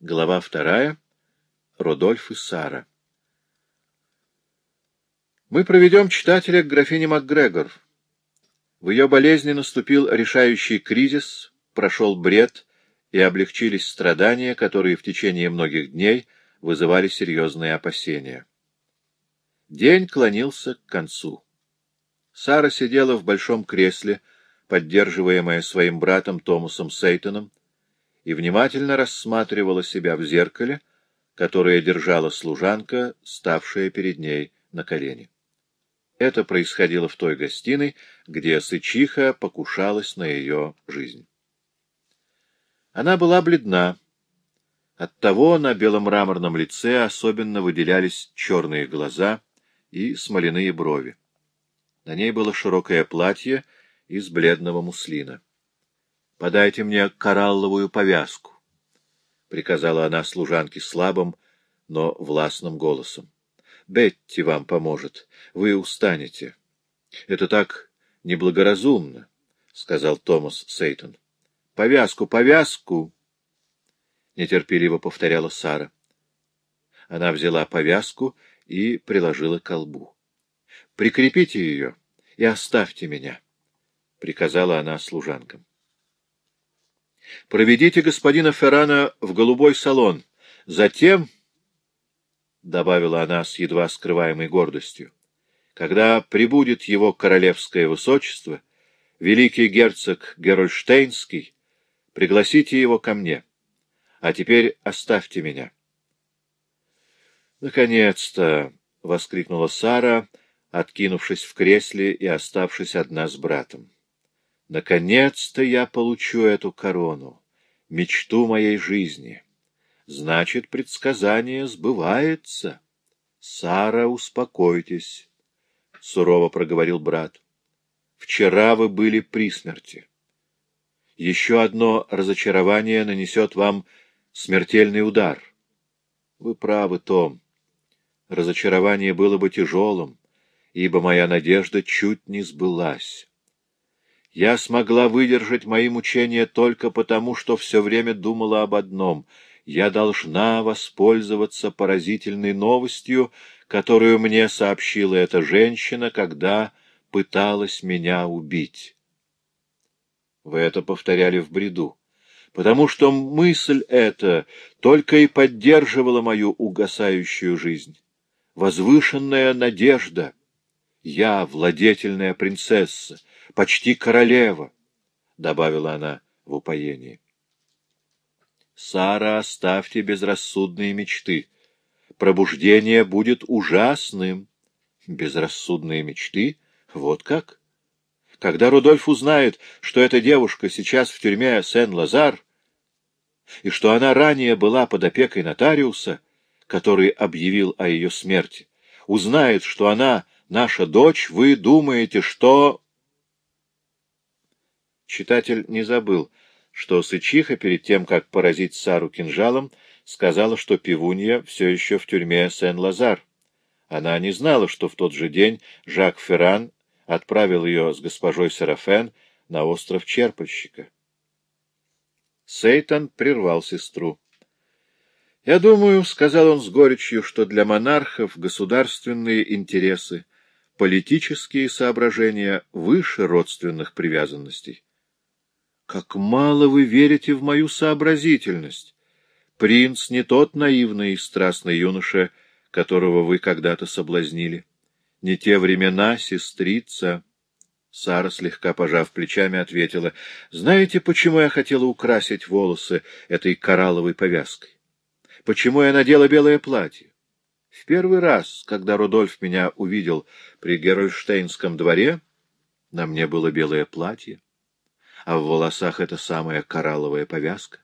Глава вторая. Рудольф и Сара. Мы проведем читателя к графине МакГрегор. В ее болезни наступил решающий кризис, прошел бред и облегчились страдания, которые в течение многих дней вызывали серьезные опасения. День клонился к концу. Сара сидела в большом кресле, поддерживаемая своим братом Томасом Сейтоном, и внимательно рассматривала себя в зеркале, которое держала служанка, ставшая перед ней на колени. Это происходило в той гостиной, где Сычиха покушалась на ее жизнь. Она была бледна. Оттого на беломраморном лице особенно выделялись черные глаза и смоляные брови. На ней было широкое платье из бледного муслина. — Подайте мне коралловую повязку, — приказала она служанке слабым, но властным голосом. — Бетти вам поможет. Вы устанете. — Это так неблагоразумно, — сказал Томас Сейтон. — Повязку, повязку! — нетерпеливо повторяла Сара. Она взяла повязку и приложила к колбу. — Прикрепите ее и оставьте меня, — приказала она служанкам. Проведите господина Феррана в голубой салон. Затем, — добавила она с едва скрываемой гордостью, — когда прибудет его королевское высочество, великий герцог Герольштейнский, пригласите его ко мне. А теперь оставьте меня. «Наконец-то!» — воскликнула Сара, откинувшись в кресле и оставшись одна с братом. Наконец-то я получу эту корону, мечту моей жизни. Значит, предсказание сбывается. Сара, успокойтесь, — сурово проговорил брат. Вчера вы были при смерти. Еще одно разочарование нанесет вам смертельный удар. Вы правы, Том. Разочарование было бы тяжелым, ибо моя надежда чуть не сбылась. Я смогла выдержать мои мучения только потому, что все время думала об одном — я должна воспользоваться поразительной новостью, которую мне сообщила эта женщина, когда пыталась меня убить. Вы это повторяли в бреду, потому что мысль эта только и поддерживала мою угасающую жизнь. Возвышенная надежда. Я владетельная принцесса, почти королева, — добавила она в упоении. Сара, оставьте безрассудные мечты. Пробуждение будет ужасным. Безрассудные мечты? Вот как? Когда Рудольф узнает, что эта девушка сейчас в тюрьме Сен-Лазар, и что она ранее была под опекой нотариуса, который объявил о ее смерти, узнает, что она наша дочь, вы думаете, что... Читатель не забыл, что Сычиха, перед тем, как поразить Сару кинжалом, сказала, что пивунья все еще в тюрьме Сен-Лазар. Она не знала, что в тот же день Жак Ферран отправил ее с госпожой Серафен на остров Черпальщика. Сейтан прервал сестру. «Я думаю, — сказал он с горечью, — что для монархов государственные интересы, политические соображения выше родственных привязанностей. Как мало вы верите в мою сообразительность! Принц не тот наивный и страстный юноша, которого вы когда-то соблазнили. Не те времена, сестрица. Сара, слегка пожав плечами, ответила, — Знаете, почему я хотела украсить волосы этой коралловой повязкой? Почему я надела белое платье? В первый раз, когда Рудольф меня увидел при Герольштейнском дворе, на мне было белое платье а в волосах эта самая коралловая повязка.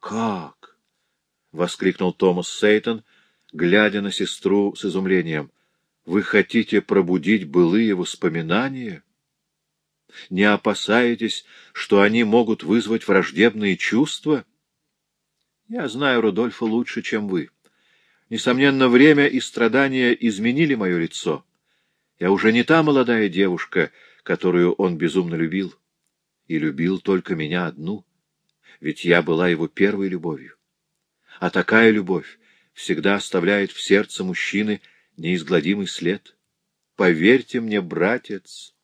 «Как?» — воскликнул Томас Сейтон, глядя на сестру с изумлением. «Вы хотите пробудить былые воспоминания? Не опасаетесь, что они могут вызвать враждебные чувства? Я знаю Рудольфа лучше, чем вы. Несомненно, время и страдания изменили мое лицо. Я уже не та молодая девушка, которую он безумно любил и любил только меня одну, ведь я была его первой любовью. А такая любовь всегда оставляет в сердце мужчины неизгладимый след. Поверьте мне, братец,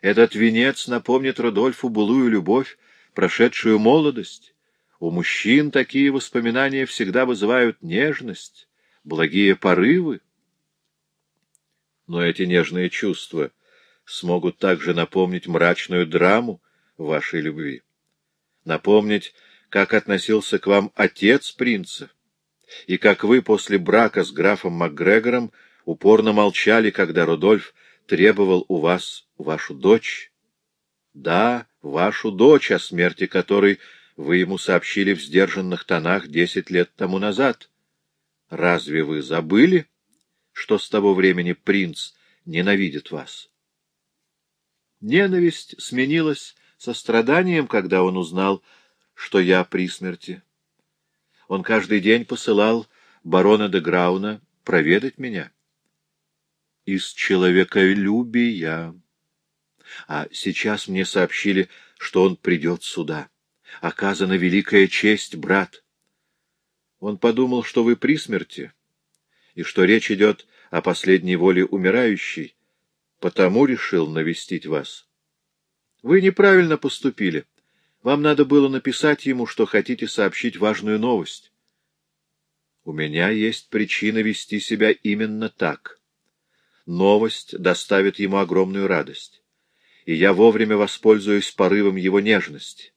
этот венец напомнит Рудольфу былую любовь, прошедшую молодость. У мужчин такие воспоминания всегда вызывают нежность, благие порывы. Но эти нежные чувства смогут также напомнить мрачную драму вашей любви, напомнить, как относился к вам отец принца, и как вы после брака с графом МакГрегором упорно молчали, когда Рудольф требовал у вас вашу дочь. Да, вашу дочь, о смерти которой вы ему сообщили в сдержанных тонах десять лет тому назад. Разве вы забыли, что с того времени принц ненавидит вас? Ненависть сменилась состраданием, когда он узнал, что я при смерти. Он каждый день посылал барона де Грауна проведать меня. Из человеколюбия. А сейчас мне сообщили, что он придет сюда. Оказана великая честь, брат. Он подумал, что вы при смерти, и что речь идет о последней воле умирающей, потому решил навестить вас. Вы неправильно поступили. Вам надо было написать ему, что хотите сообщить важную новость. У меня есть причина вести себя именно так. Новость доставит ему огромную радость, и я вовремя воспользуюсь порывом его нежности.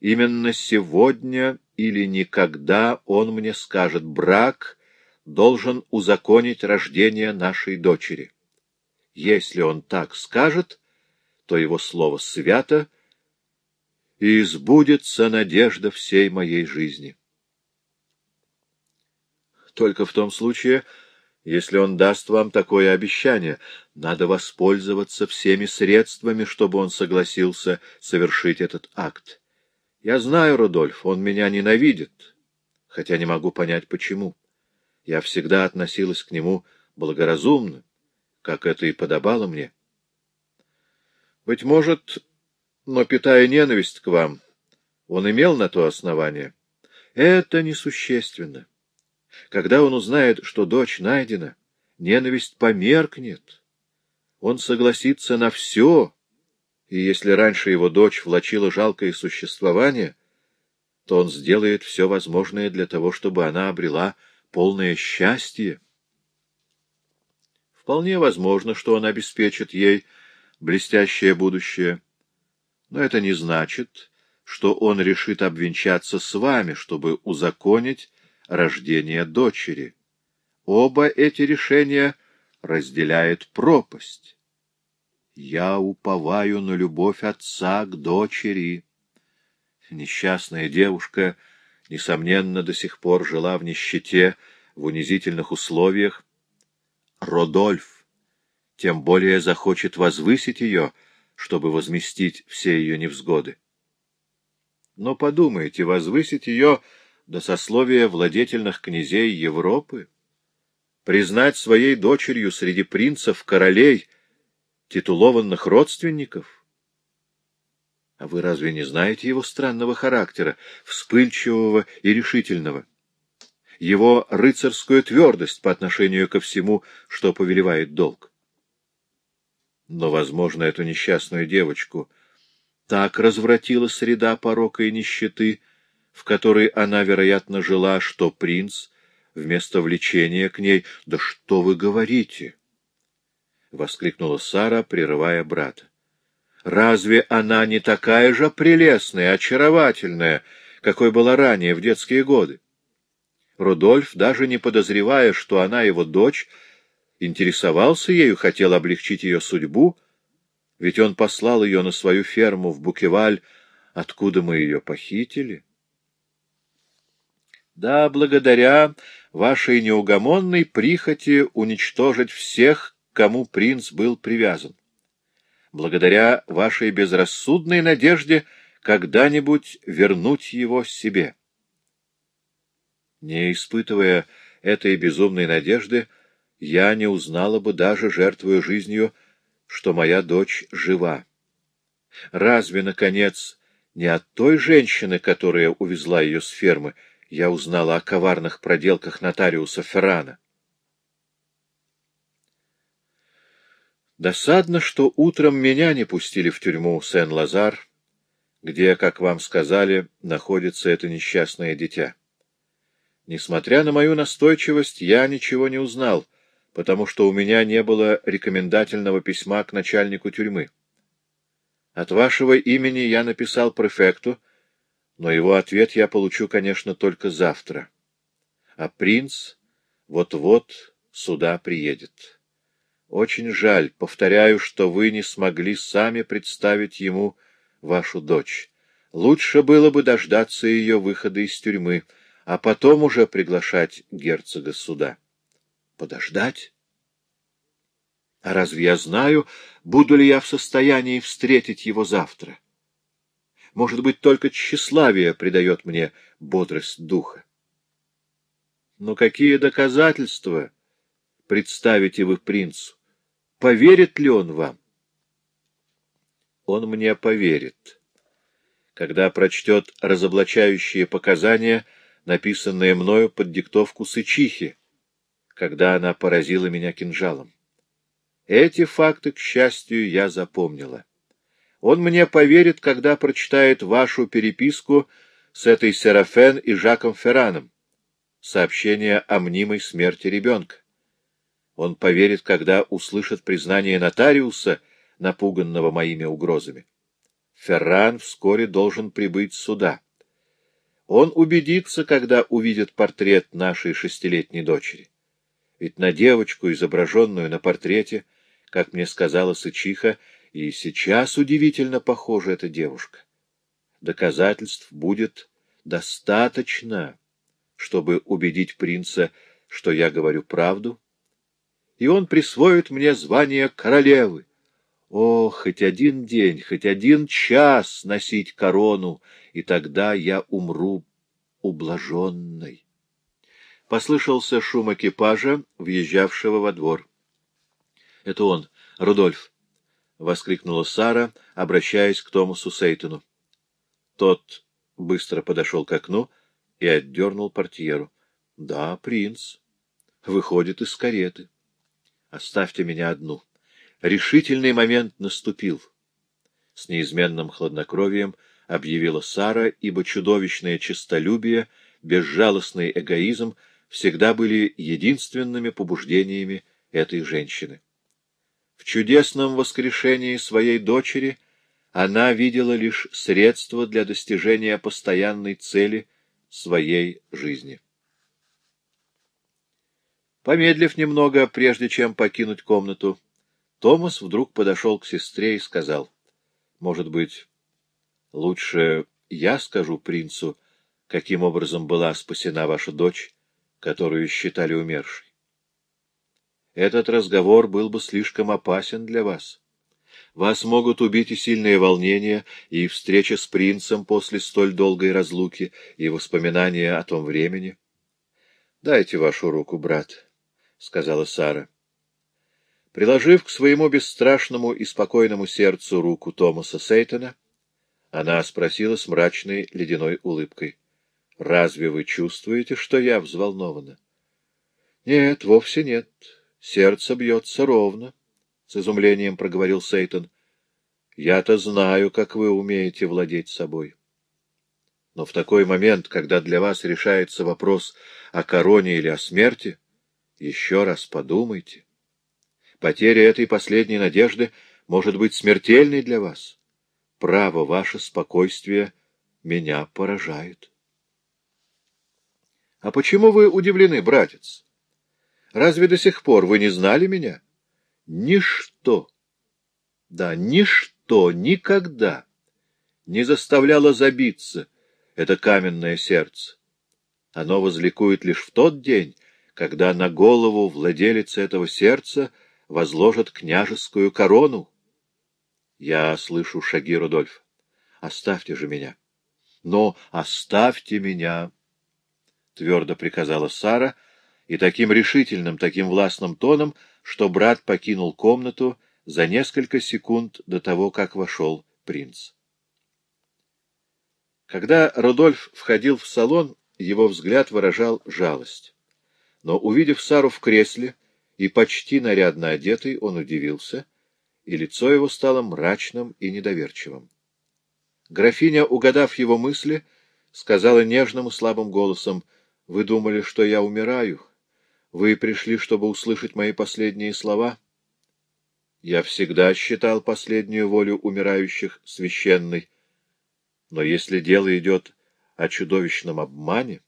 Именно сегодня или никогда он мне скажет, брак должен узаконить рождение нашей дочери. Если он так скажет, то его слово свято, и сбудется надежда всей моей жизни. Только в том случае, если он даст вам такое обещание, надо воспользоваться всеми средствами, чтобы он согласился совершить этот акт. Я знаю, Рудольф, он меня ненавидит, хотя не могу понять, почему. Я всегда относилась к нему благоразумно, как это и подобало мне. Быть может, но, питая ненависть к вам, он имел на то основание. Это несущественно. Когда он узнает, что дочь найдена, ненависть померкнет. Он согласится на все, и если раньше его дочь влачила жалкое существование, то он сделает все возможное для того, чтобы она обрела полное счастье. Вполне возможно, что он обеспечит ей блестящее будущее, но это не значит, что он решит обвенчаться с вами, чтобы узаконить рождение дочери. Оба эти решения разделяет пропасть. Я уповаю на любовь отца к дочери. Несчастная девушка, несомненно, до сих пор жила в нищете, в унизительных условиях. Родольф тем более захочет возвысить ее, чтобы возместить все ее невзгоды. Но подумайте, возвысить ее до сословия владетельных князей Европы, признать своей дочерью среди принцев королей титулованных родственников? А вы разве не знаете его странного характера, вспыльчивого и решительного? Его рыцарскую твердость по отношению ко всему, что повелевает долг? Но, возможно, эту несчастную девочку так развратила среда порока и нищеты, в которой она, вероятно, жила, что принц, вместо влечения к ней... — Да что вы говорите? — воскликнула Сара, прерывая брата. — Разве она не такая же прелестная, очаровательная, какой была ранее в детские годы? Рудольф, даже не подозревая, что она его дочь, интересовался ею, хотел облегчить ее судьбу, ведь он послал ее на свою ферму в Букеваль, откуда мы ее похитили. Да, благодаря вашей неугомонной прихоти уничтожить всех, кому принц был привязан. Благодаря вашей безрассудной надежде когда-нибудь вернуть его себе. Не испытывая этой безумной надежды, я не узнала бы даже, жертвуя жизнью, что моя дочь жива. Разве, наконец, не от той женщины, которая увезла ее с фермы, я узнала о коварных проделках нотариуса Феррана. Досадно, что утром меня не пустили в тюрьму Сен-Лазар, где, как вам сказали, находится это несчастное дитя. Несмотря на мою настойчивость, я ничего не узнал, потому что у меня не было рекомендательного письма к начальнику тюрьмы. От вашего имени я написал префекту, но его ответ я получу, конечно, только завтра. А принц вот-вот сюда приедет. Очень жаль, повторяю, что вы не смогли сами представить ему вашу дочь. Лучше было бы дождаться ее выхода из тюрьмы, а потом уже приглашать герцога сюда. Подождать? А разве я знаю, буду ли я в состоянии встретить его завтра? Может быть, только тщеславие придает мне бодрость духа. Но какие доказательства представите вы принцу? Поверит ли он вам? Он мне поверит, когда прочтет разоблачающие показания, написанные мною под диктовку Сычихи, когда она поразила меня кинжалом. Эти факты, к счастью, я запомнила. Он мне поверит, когда прочитает вашу переписку с этой Серафен и Жаком Ферраном, сообщение о мнимой смерти ребенка. Он поверит, когда услышит признание нотариуса, напуганного моими угрозами. Ферран вскоре должен прибыть сюда. Он убедится, когда увидит портрет нашей шестилетней дочери. Ведь на девочку, изображенную на портрете, как мне сказала Сычиха, и сейчас удивительно похожа эта девушка. Доказательств будет достаточно, чтобы убедить принца, что я говорю правду, и он присвоит мне звание королевы. О, хоть один день, хоть один час носить корону, и тогда я умру ублаженной. Послышался шум экипажа, въезжавшего во двор. — Это он, Рудольф, — воскликнула Сара, обращаясь к Томасу Сейтону. Тот быстро подошел к окну и отдернул портьеру. — Да, принц. Выходит из кареты. Оставьте меня одну. Решительный момент наступил. С неизменным хладнокровием объявила Сара, ибо чудовищное честолюбие, безжалостный эгоизм всегда были единственными побуждениями этой женщины. В чудесном воскрешении своей дочери она видела лишь средство для достижения постоянной цели своей жизни. Помедлив немного, прежде чем покинуть комнату, Томас вдруг подошел к сестре и сказал, «Может быть, лучше я скажу принцу, каким образом была спасена ваша дочь, которую считали умершей? Этот разговор был бы слишком опасен для вас. Вас могут убить и сильные волнения, и встреча с принцем после столь долгой разлуки, и воспоминания о том времени. — Дайте вашу руку, брат, — сказала Сара. Приложив к своему бесстрашному и спокойному сердцу руку Томаса Сейтона, она спросила с мрачной ледяной улыбкой. — Разве вы чувствуете, что я взволнована? — Нет, вовсе нет. Сердце бьется ровно, — с изумлением проговорил Сейтон. — Я-то знаю, как вы умеете владеть собой. Но в такой момент, когда для вас решается вопрос о короне или о смерти, еще раз подумайте. Потеря этой последней надежды может быть смертельной для вас. Право, ваше спокойствие меня поражает. — А почему вы удивлены, братец? Разве до сих пор вы не знали меня? Ничто, да, ничто никогда не заставляло забиться это каменное сердце. Оно возликует лишь в тот день, когда на голову владелица этого сердца возложат княжескую корону. Я слышу шаги Рудольфа. Оставьте же меня. Но оставьте меня, — твердо приказала Сара, — и таким решительным, таким властным тоном, что брат покинул комнату за несколько секунд до того, как вошел принц. Когда Рудольф входил в салон, его взгляд выражал жалость. Но, увидев Сару в кресле и почти нарядно одетый, он удивился, и лицо его стало мрачным и недоверчивым. Графиня, угадав его мысли, сказала нежным и слабым голосом, «Вы думали, что я умираю? Вы пришли, чтобы услышать мои последние слова?» Я всегда считал последнюю волю умирающих священной. Но если дело идет о чудовищном обмане...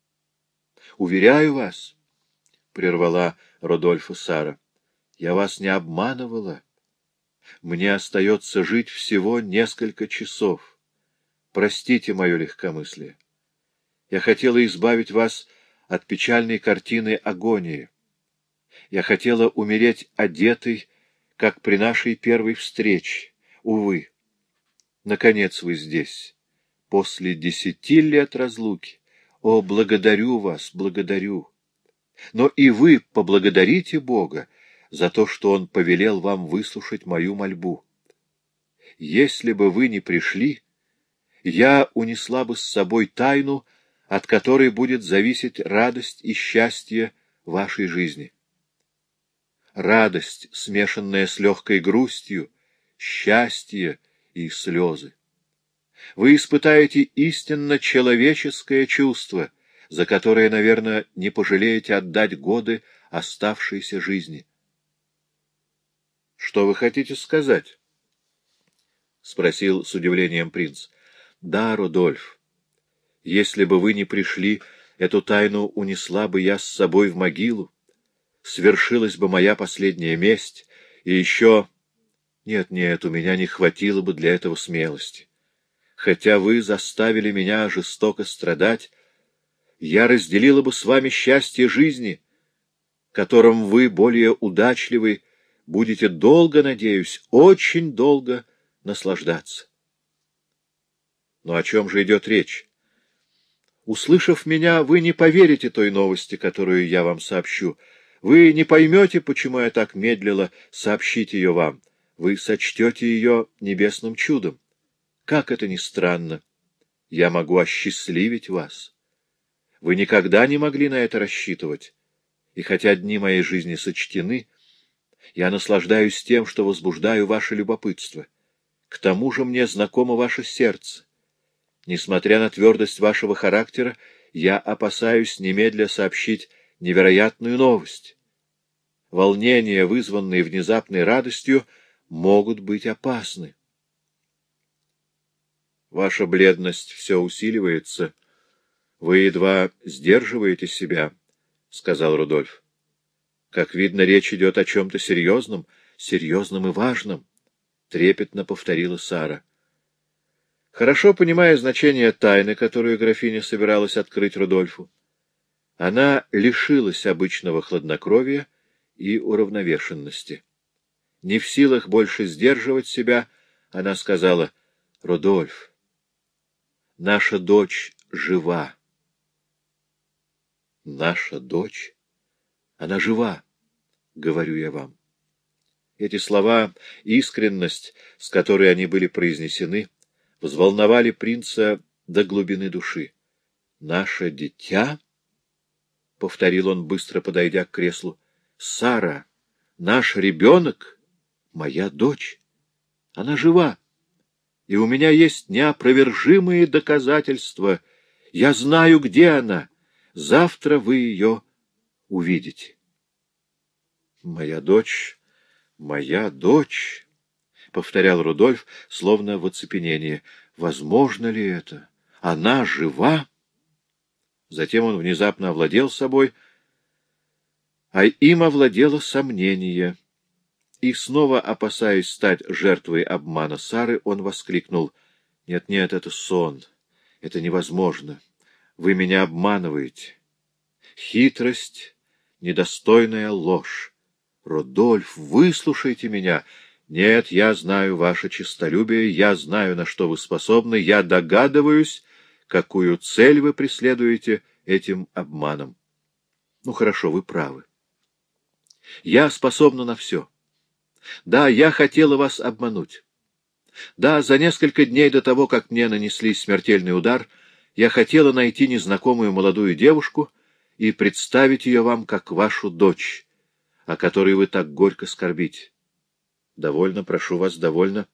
— Уверяю вас, — прервала Родольфа Сара, — я вас не обманывала. Мне остается жить всего несколько часов. Простите мое легкомыслие. Я хотела избавить вас от печальной картины агонии. Я хотела умереть одетой, как при нашей первой встрече. Увы, наконец вы здесь, после десяти лет разлуки. О, благодарю вас, благодарю. Но и вы поблагодарите Бога за то, что Он повелел вам выслушать мою мольбу. Если бы вы не пришли, я унесла бы с собой тайну, от которой будет зависеть радость и счастье вашей жизни радость, смешанная с легкой грустью, счастье и слезы. Вы испытаете истинно человеческое чувство, за которое, наверное, не пожалеете отдать годы оставшейся жизни. — Что вы хотите сказать? — спросил с удивлением принц. — Да, Рудольф, если бы вы не пришли, эту тайну унесла бы я с собой в могилу свершилась бы моя последняя месть, и еще... Нет, нет, у меня не хватило бы для этого смелости. Хотя вы заставили меня жестоко страдать, я разделила бы с вами счастье жизни, которым вы, более удачливы, будете долго, надеюсь, очень долго наслаждаться. Но о чем же идет речь? Услышав меня, вы не поверите той новости, которую я вам сообщу, — вы не поймете, почему я так медлила сообщить ее вам. Вы сочтете ее небесным чудом. Как это ни странно, я могу осчастливить вас. Вы никогда не могли на это рассчитывать. И хотя дни моей жизни сочтены, я наслаждаюсь тем, что возбуждаю ваше любопытство. К тому же мне знакомо ваше сердце. Несмотря на твердость вашего характера, я опасаюсь немедля сообщить невероятную новость. Волнения, вызванные внезапной радостью, могут быть опасны. Ваша бледность все усиливается. Вы едва сдерживаете себя, — сказал Рудольф. Как видно, речь идет о чем-то серьезном, серьезном и важном, — трепетно повторила Сара. Хорошо понимая значение тайны, которую графиня собиралась открыть Рудольфу, она лишилась обычного хладнокровия и уравновешенности. Не в силах больше сдерживать себя, она сказала, — Рудольф, наша дочь жива. Наша дочь? Она жива, говорю я вам. Эти слова, искренность, с которой они были произнесены, взволновали принца до глубины души. Наше дитя? —— повторил он, быстро подойдя к креслу. — Сара, наш ребенок, моя дочь. Она жива, и у меня есть неопровержимые доказательства. Я знаю, где она. Завтра вы ее увидите. — Моя дочь, моя дочь, — повторял Рудольф, словно в оцепенении. — Возможно ли это? Она жива? Затем он внезапно овладел собой, а им овладело сомнение. И снова, опасаясь стать жертвой обмана Сары, он воскликнул, «Нет-нет, это сон, это невозможно, вы меня обманываете. Хитрость, недостойная ложь. Родольф, выслушайте меня. Нет, я знаю ваше честолюбие, я знаю, на что вы способны, я догадываюсь, какую цель вы преследуете этим обманом. Ну, хорошо, вы правы. Я способна на все. Да, я хотела вас обмануть. Да, за несколько дней до того, как мне нанесли смертельный удар, я хотела найти незнакомую молодую девушку и представить ее вам как вашу дочь, о которой вы так горько скорбите. Довольно, прошу вас, довольно.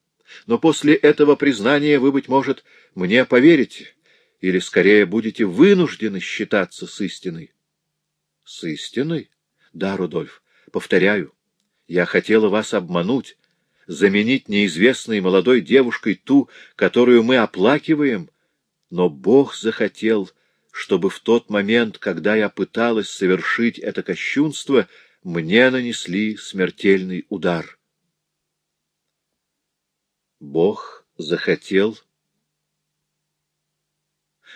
Но после этого признания вы, быть может, мне поверите, или, скорее, будете вынуждены считаться с истиной. — С истиной? Да, Рудольф, повторяю, я хотела вас обмануть, заменить неизвестной молодой девушкой ту, которую мы оплакиваем, но Бог захотел, чтобы в тот момент, когда я пыталась совершить это кощунство, мне нанесли смертельный удар. Бог захотел,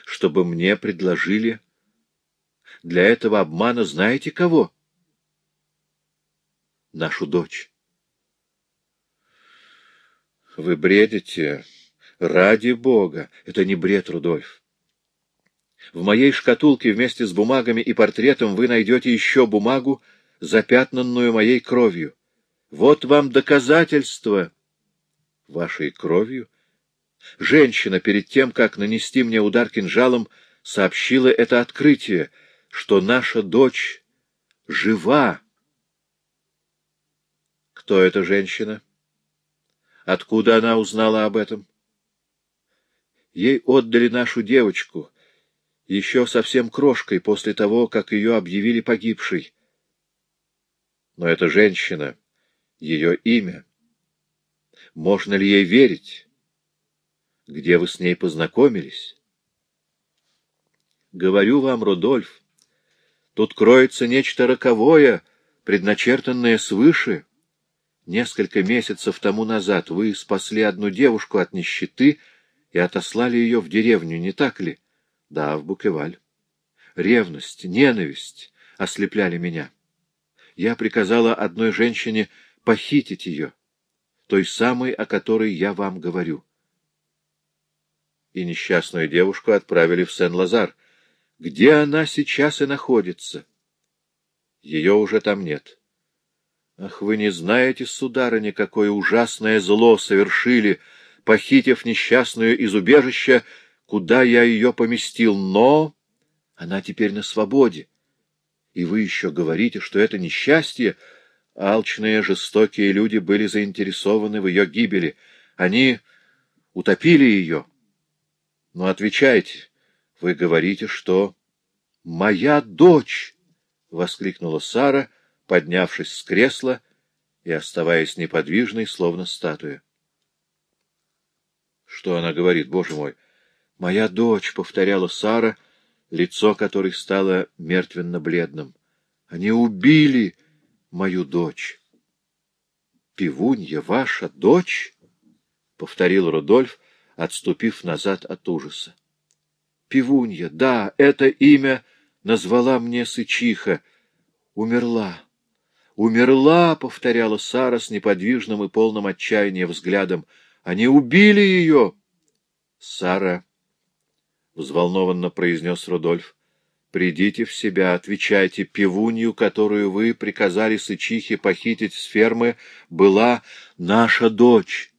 чтобы мне предложили для этого обмана знаете кого? Нашу дочь. Вы бредите. Ради Бога. Это не бред, Рудольф. В моей шкатулке вместе с бумагами и портретом вы найдете еще бумагу, запятнанную моей кровью. Вот вам доказательство вашей кровью. Женщина, перед тем, как нанести мне удар кинжалом, сообщила это открытие, что наша дочь жива. Кто эта женщина? Откуда она узнала об этом? Ей отдали нашу девочку, еще совсем крошкой после того, как ее объявили погибшей. Но эта женщина, ее имя, можно ли ей верить? Где вы с ней познакомились? Говорю вам, Рудольф, тут кроется нечто роковое, предначертанное свыше. Несколько месяцев тому назад вы спасли одну девушку от нищеты и отослали ее в деревню, не так ли? Да, в Букеваль. Ревность, ненависть ослепляли меня. Я приказала одной женщине похитить ее, той самой, о которой я вам говорю. И несчастную девушку отправили в Сен-Лазар. Где она сейчас и находится? Ее уже там нет. Ах, вы не знаете, сударыня, какое ужасное зло совершили, похитив несчастную из убежища, куда я ее поместил, но она теперь на свободе. И вы еще говорите, что это несчастье. Алчные, жестокие люди были заинтересованы в ее гибели. Они утопили ее. Но отвечайте, вы говорите, что... — Моя дочь! — воскликнула Сара, — поднявшись с кресла и оставаясь неподвижной, словно статуя. Что она говорит, боже мой? «Моя дочь», — повторяла Сара, лицо которой стало мертвенно-бледным. «Они убили мою дочь». «Пивунья ваша дочь?» — повторил Рудольф, отступив назад от ужаса. «Пивунья, да, это имя назвала мне Сычиха. Умерла. «Умерла!» — повторяла Сара с неподвижным и полным отчаяния взглядом. «Они убили ее!» «Сара!» — взволнованно произнес Рудольф. «Придите в себя, отвечайте. Пивунью, которую вы приказали Сычихе похитить с фермы, была наша дочь.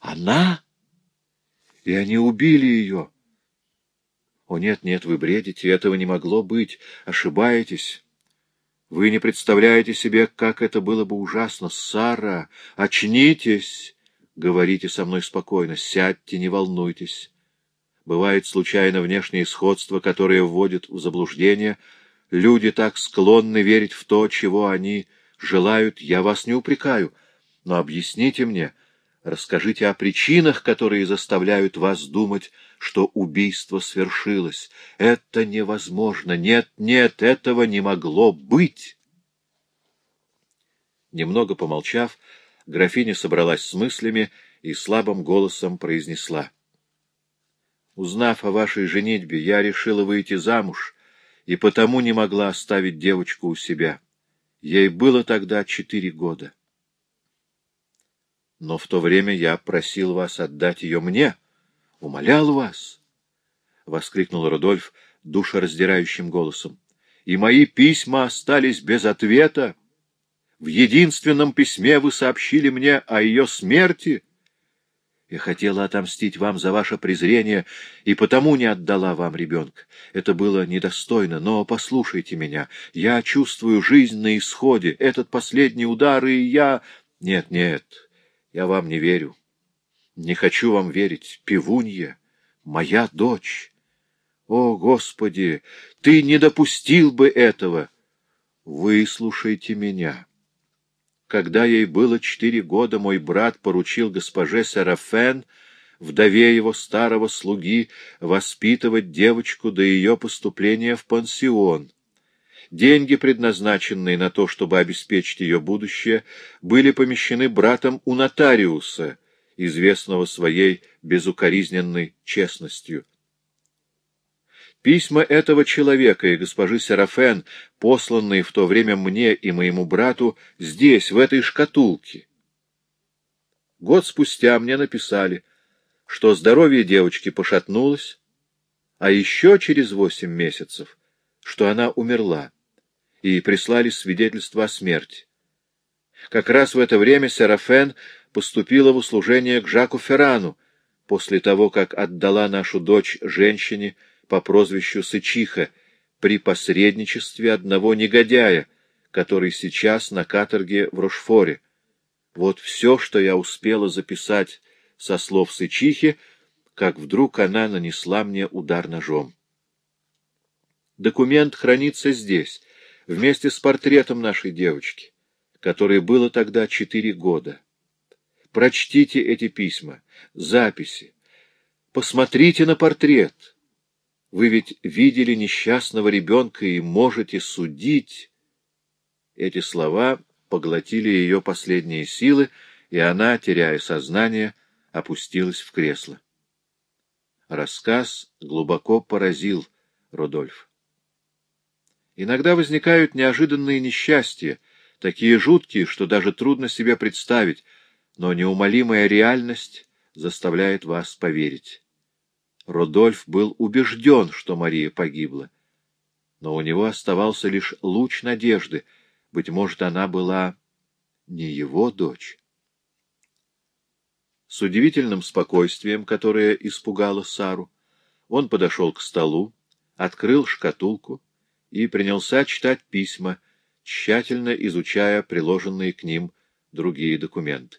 Она? И они убили ее!» «О, нет, нет, вы бредите, этого не могло быть, ошибаетесь». Вы не представляете себе, как это было бы ужасно. Сара, очнитесь! Говорите со мной спокойно, сядьте, не волнуйтесь. Бывает случайно внешнее сходство, которое вводит в заблуждение. Люди так склонны верить в то, чего они желают. Я вас не упрекаю, но объясните мне, расскажите о причинах, которые заставляют вас думать, что убийство свершилось. Это невозможно. Нет, нет, этого не могло быть. Немного помолчав, графиня собралась с мыслями и слабым голосом произнесла. «Узнав о вашей женитьбе, я решила выйти замуж, и потому не могла оставить девочку у себя. Ей было тогда четыре года. Но в то время я просил вас отдать ее мне» умолял вас, — воскликнул Рудольф душераздирающим голосом, — и мои письма остались без ответа. В единственном письме вы сообщили мне о ее смерти. Я хотела отомстить вам за ваше презрение и потому не отдала вам ребенка. Это было недостойно, но послушайте меня. Я чувствую жизнь на исходе, этот последний удар, и я... Нет, нет, я вам не верю. Не хочу вам верить. Пивунья, моя дочь. О, Господи, ты не допустил бы этого. Выслушайте меня. Когда ей было четыре года, мой брат поручил госпоже Серафен, вдове его старого слуги, воспитывать девочку до ее поступления в пансион. Деньги, предназначенные на то, чтобы обеспечить ее будущее, были помещены братом у нотариуса, известного своей безукоризненной честностью. Письма этого человека и госпожи Серафен, посланные в то время мне и моему брату, здесь, в этой шкатулке. Год спустя мне написали, что здоровье девочки пошатнулось, а еще через восемь месяцев, что она умерла, и прислали свидетельство о смерти. Как раз в это время Серафен поступила в услужение к Жаку Феррану, после того, как отдала нашу дочь женщине, по прозвищу Сычиха при посредничестве одного негодяя, который сейчас на каторге в Рошфоре. Вот все, что я успела записать со слов Сычихи, как вдруг она нанесла мне удар ножом. Документ хранится здесь, вместе с портретом нашей девочки, которой было тогда четыре года. Прочтите эти письма, записи, посмотрите на портрет. Вы ведь видели несчастного ребенка и можете судить. Эти слова поглотили ее последние силы, и она, теряя сознание, опустилась в кресло. Рассказ глубоко поразил Рудольф. Иногда возникают неожиданные несчастья, такие жуткие, что даже трудно себе представить, но неумолимая реальность заставляет вас поверить. Родольф был убежден, что Мария погибла. Но у него оставался лишь луч надежды. Быть может, она была не его дочь. С удивительным спокойствием, которое испугало Сару, он подошел к столу, открыл шкатулку и принялся читать письма, тщательно изучая приложенные к ним другие документы.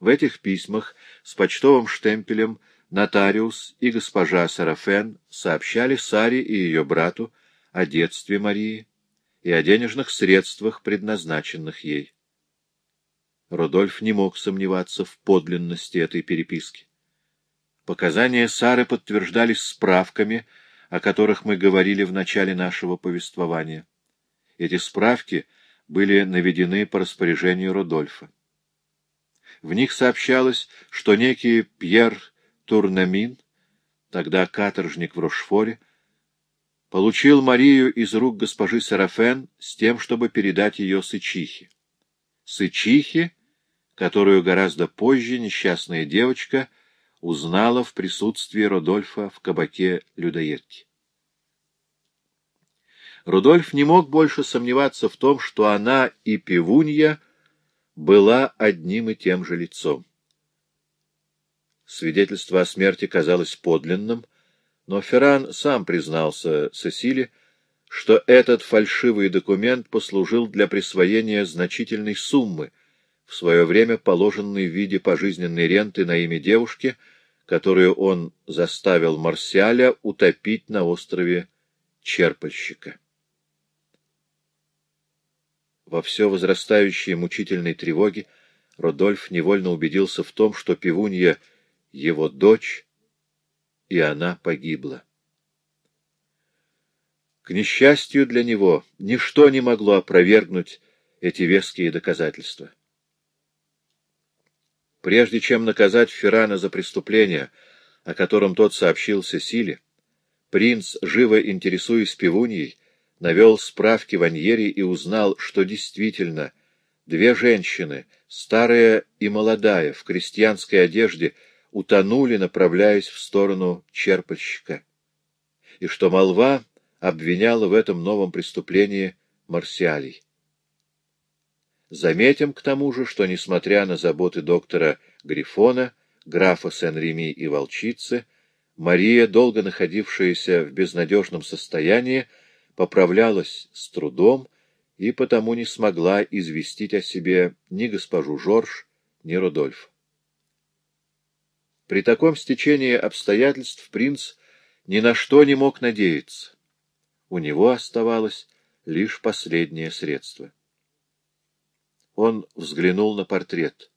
В этих письмах с почтовым штемпелем нотариус и госпожа Сарафен сообщали Саре и ее брату о детстве Марии и о денежных средствах, предназначенных ей. Рудольф не мог сомневаться в подлинности этой переписки. Показания Сары подтверждались справками, о которых мы говорили в начале нашего повествования. Эти справки были наведены по распоряжению Рудольфа. В них сообщалось, что некий Пьер Турнамин, тогда каторжник в Рошфоре, получил Марию из рук госпожи Серафен с тем, чтобы передать ее Сычихе. Сычихе, которую гораздо позже несчастная девочка узнала в присутствии Родольфа в кабаке людоедки. Рудольф не мог больше сомневаться в том, что она и пивунья была одним и тем же лицом. Свидетельство о смерти казалось подлинным, но Ферран сам признался Сесиле, что этот фальшивый документ послужил для присвоения значительной суммы, в свое время положенной в виде пожизненной ренты на имя девушки, которую он заставил Марсиаля утопить на острове Черпальщика. Во все возрастающей мучительной тревоге Родольф невольно убедился в том, что пивунья — его дочь, и она погибла. К несчастью для него, ничто не могло опровергнуть эти веские доказательства. Прежде чем наказать Феррана за преступление, о котором тот сообщил Сесиле, принц, живо интересуясь пивуньей, навел справки в Аньере и узнал, что действительно две женщины, старая и молодая, в крестьянской одежде, утонули, направляясь в сторону черпальщика, и что молва обвиняла в этом новом преступлении Марсиалий. Заметим к тому же, что, несмотря на заботы доктора Грифона, графа Сен-Реми и волчицы, Мария, долго находившаяся в безнадежном состоянии, поправлялась с трудом и потому не смогла известить о себе ни госпожу Жорж, ни Рудольф. При таком стечении обстоятельств принц ни на что не мог надеяться. У него оставалось лишь последнее средство. Он взглянул на портрет,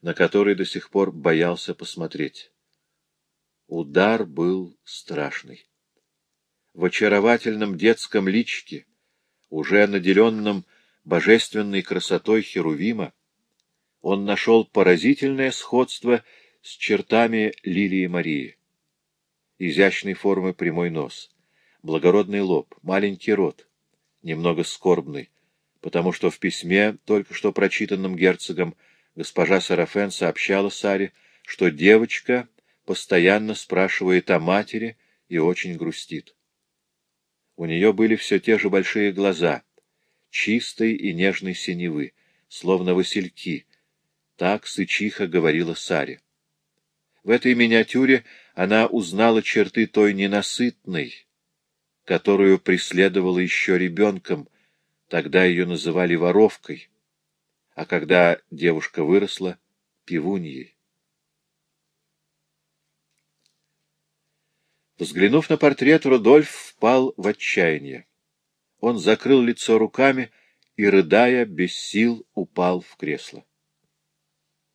на который до сих пор боялся посмотреть. Удар был страшный. В очаровательном детском личке, уже наделенном божественной красотой Херувима, он нашел поразительное сходство с чертами Лилии Марии. Изящной формы прямой нос, благородный лоб, маленький рот, немного скорбный, потому что в письме, только что прочитанном герцогом, госпожа Сарафен сообщала Саре, что девочка постоянно спрашивает о матери и очень грустит. У нее были все те же большие глаза, чистой и нежной синевы, словно васильки. Так сычиха говорила Саре. В этой миниатюре она узнала черты той ненасытной, которую преследовала еще ребенком, тогда ее называли воровкой, а когда девушка выросла — пивуньей. Взглянув на портрет, Рудольф впал в отчаяние. Он закрыл лицо руками и, рыдая, без сил упал в кресло.